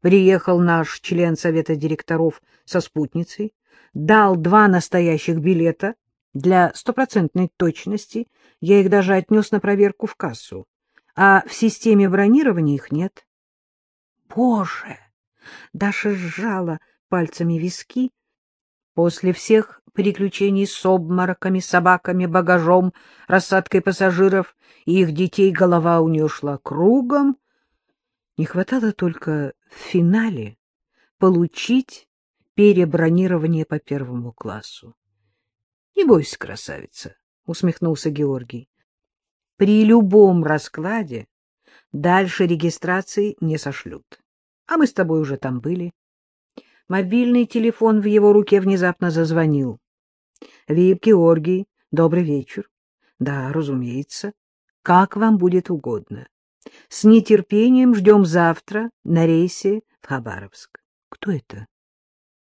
Приехал наш член совета директоров со спутницей, дал два настоящих билета для стопроцентной точности, я их даже отнес на проверку в кассу, а в системе бронирования их нет. Боже! Даша сжала пальцами виски. После всех приключений с обмороками, собаками, багажом, рассадкой пассажиров и их детей голова у нее шла кругом. Не хватало только в финале получить перебронирование по первому классу. — Не бойся, красавица, — усмехнулся Георгий. — При любом раскладе дальше регистрации не сошлют. А мы с тобой уже там были. Мобильный телефон в его руке внезапно зазвонил. — Вип Георгий, добрый вечер. — Да, разумеется. Как вам будет угодно. С нетерпением ждем завтра на рейсе в Хабаровск. Кто это?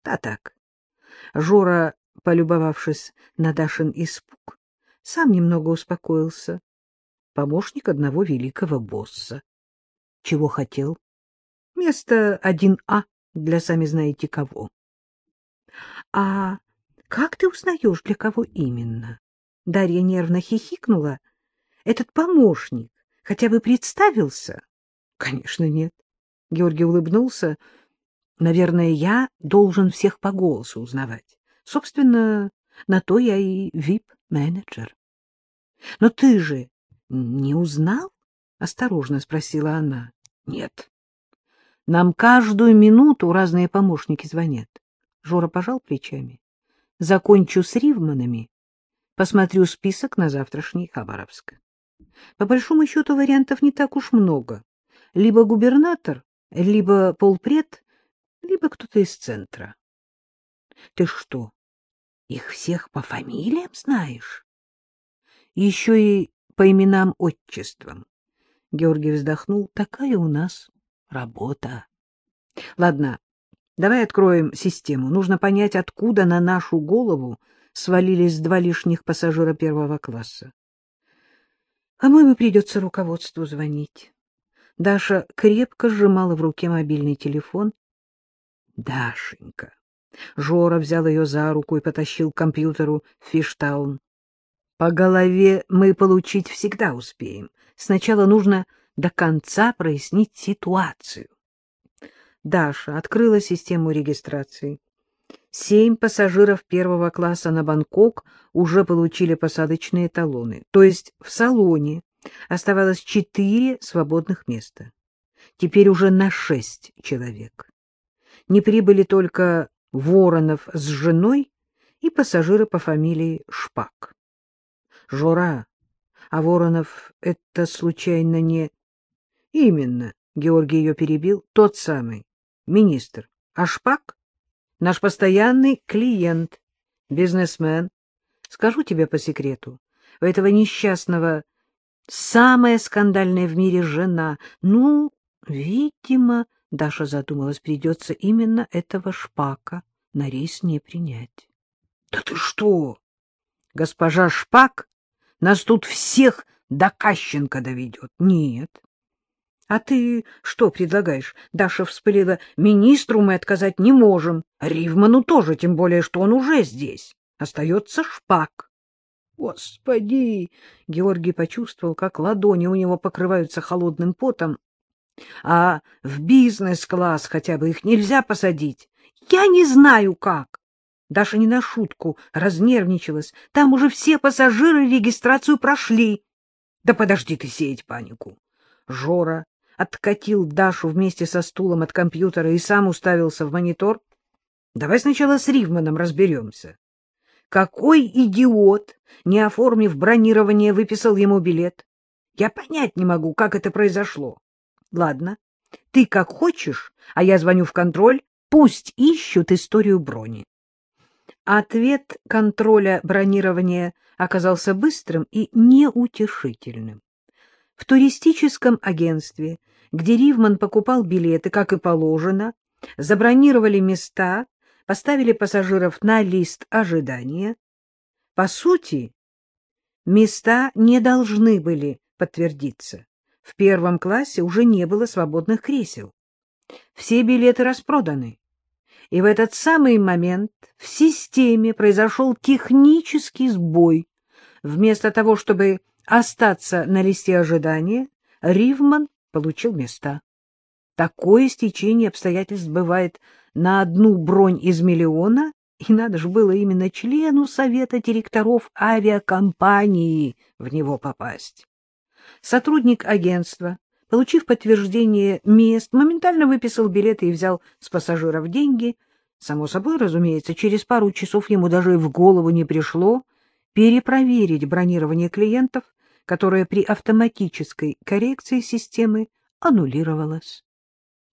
Да так. Жора, полюбовавшись на Дашин испуг, сам немного успокоился. Помощник одного великого босса. Чего хотел? Место 1А для сами знаете кого. А как ты узнаешь, для кого именно? Дарья нервно хихикнула. Этот помощник хотя бы представился? Конечно, нет. Георгий улыбнулся. Наверное, я должен всех по голосу узнавать. Собственно, на то я и вип-менеджер. Но ты же не узнал? Осторожно спросила она. Нет. Нам каждую минуту разные помощники звонят. Жора пожал плечами. Закончу с Ривманами, посмотрю список на завтрашний Хабаровск. По большому счету вариантов не так уж много. Либо губернатор, либо полпред, либо кто-то из центра. Ты что, их всех по фамилиям знаешь? Еще и по именам отчествам. Георгий вздохнул. Такая у нас работа. Ладно, давай откроем систему. Нужно понять, откуда на нашу голову свалились два лишних пассажира первого класса. По-моему, придется руководству звонить. Даша крепко сжимала в руке мобильный телефон. Дашенька. Жора взял ее за руку и потащил к компьютеру Фиштаун. По голове мы получить всегда успеем. Сначала нужно до конца прояснить ситуацию. Даша открыла систему регистрации. Семь пассажиров первого класса на Бангкок уже получили посадочные талоны, то есть в салоне оставалось четыре свободных места. Теперь уже на шесть человек. Не прибыли только Воронов с женой и пассажиры по фамилии Шпак. Жора, а Воронов — это случайно не... Именно, Георгий ее перебил, тот самый, министр. А Шпак — наш постоянный клиент, бизнесмен. Скажу тебе по секрету, у этого несчастного самая скандальная в мире жена. Ну, видимо, Даша задумалась, придется именно этого Шпака на рейс не принять. — Да ты что? Госпожа Шпак нас тут всех до Кащенко доведет. Нет. А ты что предлагаешь? Даша вспылила. Министру мы отказать не можем. Ривману тоже, тем более, что он уже здесь. Остается шпак. Господи! Георгий почувствовал, как ладони у него покрываются холодным потом. А в бизнес-класс хотя бы их нельзя посадить. Я не знаю как. Даша не на шутку разнервничалась. Там уже все пассажиры регистрацию прошли. Да подожди ты сеять панику. Жора откатил Дашу вместе со стулом от компьютера и сам уставился в монитор. Давай сначала с Ривманом разберемся. Какой идиот, не оформив бронирование, выписал ему билет? Я понять не могу, как это произошло. Ладно, ты как хочешь, а я звоню в контроль, пусть ищут историю брони. Ответ контроля бронирования оказался быстрым и неутешительным. В туристическом агентстве, где Ривман покупал билеты, как и положено, забронировали места, поставили пассажиров на лист ожидания. По сути, места не должны были подтвердиться. В первом классе уже не было свободных кресел. Все билеты распроданы. И в этот самый момент в системе произошел технический сбой. Вместо того, чтобы остаться на листе ожидания, Ривман получил места. Такое стечение обстоятельств бывает на одну бронь из миллиона, и надо же было именно члену совета директоров авиакомпании в него попасть. Сотрудник агентства, получив подтверждение мест, моментально выписал билеты и взял с пассажиров деньги. Само собой, разумеется, через пару часов ему даже в голову не пришло перепроверить бронирование клиентов, которое при автоматической коррекции системы аннулировалось.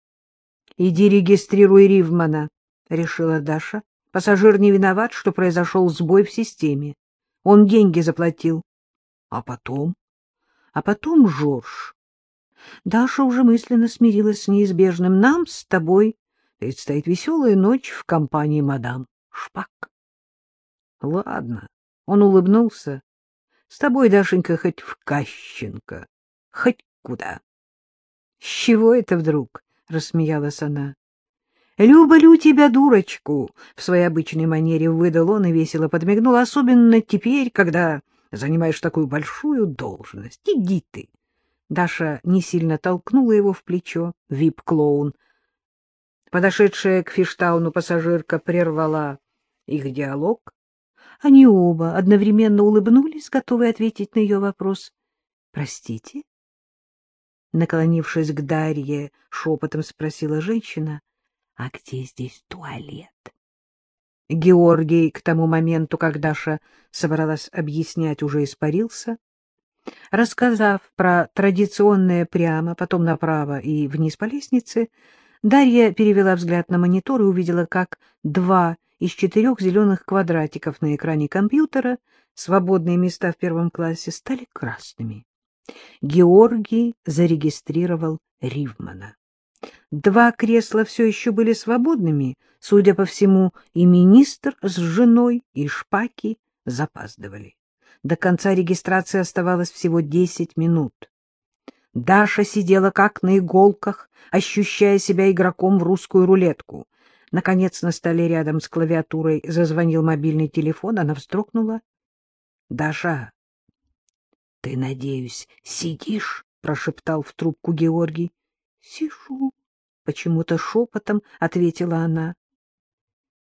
— Иди регистрируй Ривмана, — решила Даша. Пассажир не виноват, что произошел сбой в системе. Он деньги заплатил. А потом? А потом Жорж. Даша уже мысленно смирилась с неизбежным. Нам с тобой предстоит веселая ночь в компании мадам Шпак. Ладно, он улыбнулся. С тобой, Дашенька, хоть в Кащенко, хоть куда. — С чего это вдруг? — рассмеялась она. «Люблю тебя, дурочку!» — в своей обычной манере выдал он и весело подмигнул, особенно теперь, когда занимаешь такую большую должность. Иди ты! Даша не сильно толкнула его в плечо, вип-клоун. Подошедшая к Фиштауну пассажирка прервала их диалог. Они оба одновременно улыбнулись, готовые ответить на ее вопрос. — Простите? Наклонившись к Дарье, шепотом спросила женщина. А где здесь туалет? Георгий к тому моменту, как Даша собралась объяснять, уже испарился. Рассказав про традиционное прямо, потом направо и вниз по лестнице, Дарья перевела взгляд на монитор и увидела, как два из четырех зеленых квадратиков на экране компьютера, свободные места в первом классе, стали красными. Георгий зарегистрировал Ривмана. Два кресла все еще были свободными, судя по всему, и министр с женой, и шпаки запаздывали. До конца регистрации оставалось всего десять минут. Даша сидела как на иголках, ощущая себя игроком в русскую рулетку. Наконец на столе рядом с клавиатурой зазвонил мобильный телефон, она вздрогнула. — Даша, ты, надеюсь, сидишь? — прошептал в трубку Георгий. — Сижу, — почему-то шепотом ответила она.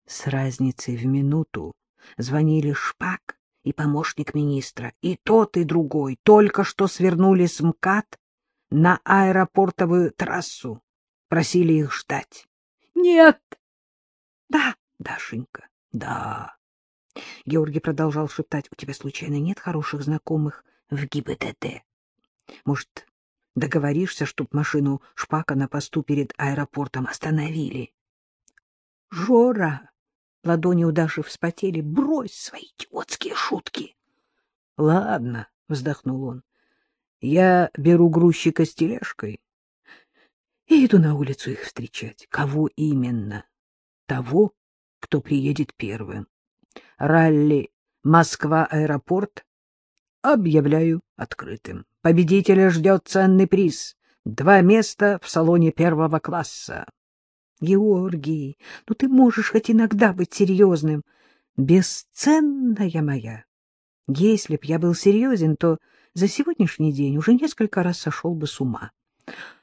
С разницей в минуту звонили Шпак и помощник министра, и тот, и другой только что свернули с МКАД на аэропортовую трассу. Просили их ждать. — Нет! — Да, Дашенька, да. Георгий продолжал шептать. — У тебя, случайно, нет хороших знакомых в ГИБДД? Может, Договоришься, чтоб машину Шпака на посту перед аэропортом остановили. — Жора! — ладони у Даши вспотели. — Брось свои идиотские шутки! — Ладно, — вздохнул он. — Я беру грузчика с тележкой и иду на улицу их встречать. Кого именно? Того, кто приедет первым. Ралли Москва-аэропорт объявляю открытым. Победителя ждет ценный приз. Два места в салоне первого класса. Георгий, ну ты можешь хоть иногда быть серьезным. Бесценная моя. Если б я был серьезен, то за сегодняшний день уже несколько раз сошел бы с ума.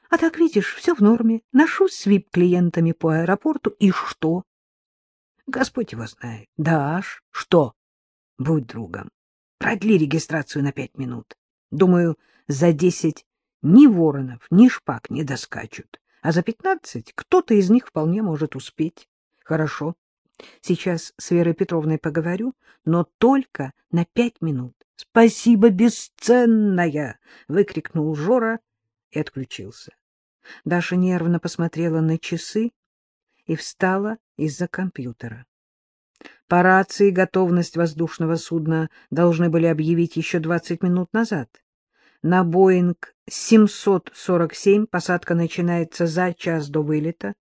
А так, видишь, все в норме. Ношусь с вип-клиентами по аэропорту, и что? Господь его знает. Даш, что? Будь другом. Продли регистрацию на пять минут. Думаю, за десять ни Воронов, ни Шпак не доскачут, а за пятнадцать кто-то из них вполне может успеть. Хорошо. Сейчас с Верой Петровной поговорю, но только на пять минут. Спасибо, бесценная! выкрикнул Жора и отключился. Даша нервно посмотрела на часы и встала из-за компьютера. По рации готовность воздушного судна должны были объявить еще 20 минут назад. На Боинг 747 посадка начинается за час до вылета.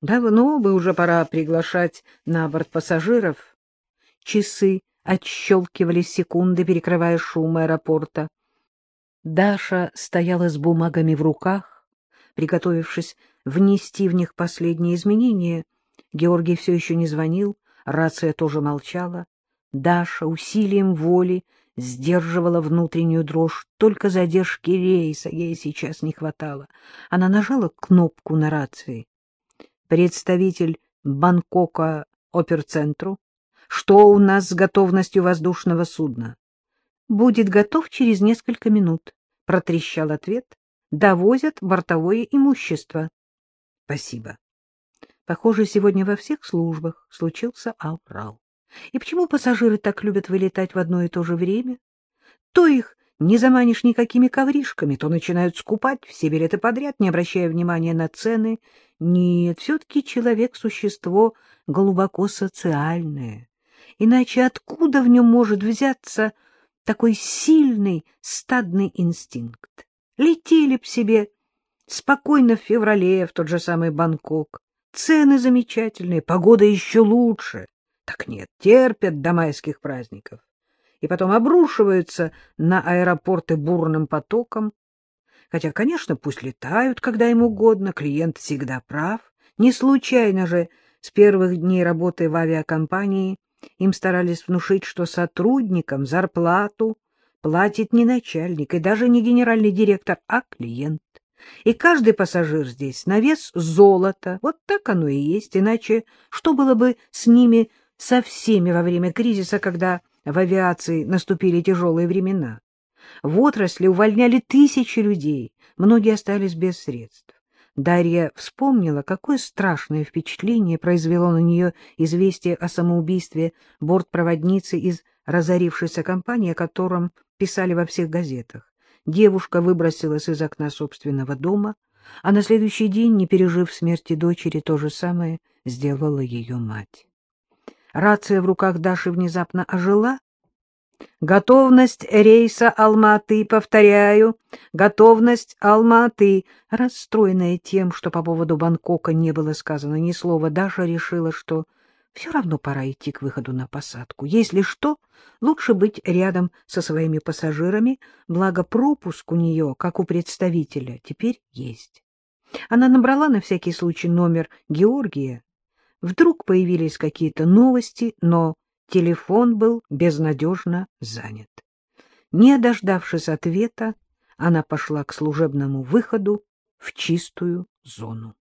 Давно бы уже пора приглашать на борт пассажиров. Часы отщелкивали секунды, перекрывая шум аэропорта. Даша стояла с бумагами в руках, приготовившись внести в них последние изменения, Георгий все еще не звонил, рация тоже молчала. Даша усилием воли сдерживала внутреннюю дрожь. Только задержки рейса ей сейчас не хватало. Она нажала кнопку на рации. Представитель Бангкока оперцентру. Что у нас с готовностью воздушного судна? Будет готов через несколько минут, протрещал ответ. Довозят бортовое имущество. Спасибо. Похоже, сегодня во всех службах случился аврал. И почему пассажиры так любят вылетать в одно и то же время? То их не заманишь никакими ковришками, то начинают скупать все билеты подряд, не обращая внимания на цены. Нет, все-таки человек — существо глубоко социальное. Иначе откуда в нем может взяться такой сильный стадный инстинкт? Летели б себе спокойно в феврале в тот же самый Бангкок. Цены замечательные, погода еще лучше. Так нет, терпят до майских праздников. И потом обрушиваются на аэропорты бурным потоком. Хотя, конечно, пусть летают, когда им угодно, клиент всегда прав. Не случайно же с первых дней работы в авиакомпании им старались внушить, что сотрудникам зарплату платит не начальник и даже не генеральный директор, а клиент. И каждый пассажир здесь на вес золота. Вот так оно и есть. Иначе что было бы с ними со всеми во время кризиса, когда в авиации наступили тяжелые времена? В отрасли увольняли тысячи людей, многие остались без средств. Дарья вспомнила, какое страшное впечатление произвело на нее известие о самоубийстве бортпроводницы из разорившейся компании, о котором писали во всех газетах. Девушка выбросилась из окна собственного дома, а на следующий день, не пережив смерти дочери, то же самое сделала ее мать. Рация в руках Даши внезапно ожила. «Готовность рейса Алматы, повторяю, готовность Алматы». Расстроенная тем, что по поводу Бангкока не было сказано ни слова, Даша решила, что все равно пора идти к выходу на посадку. Если что, лучше быть рядом со своими пассажирами, благо пропуск у нее, как у представителя, теперь есть. Она набрала на всякий случай номер Георгия. Вдруг появились какие-то новости, но телефон был безнадежно занят. Не дождавшись ответа, она пошла к служебному выходу в чистую зону.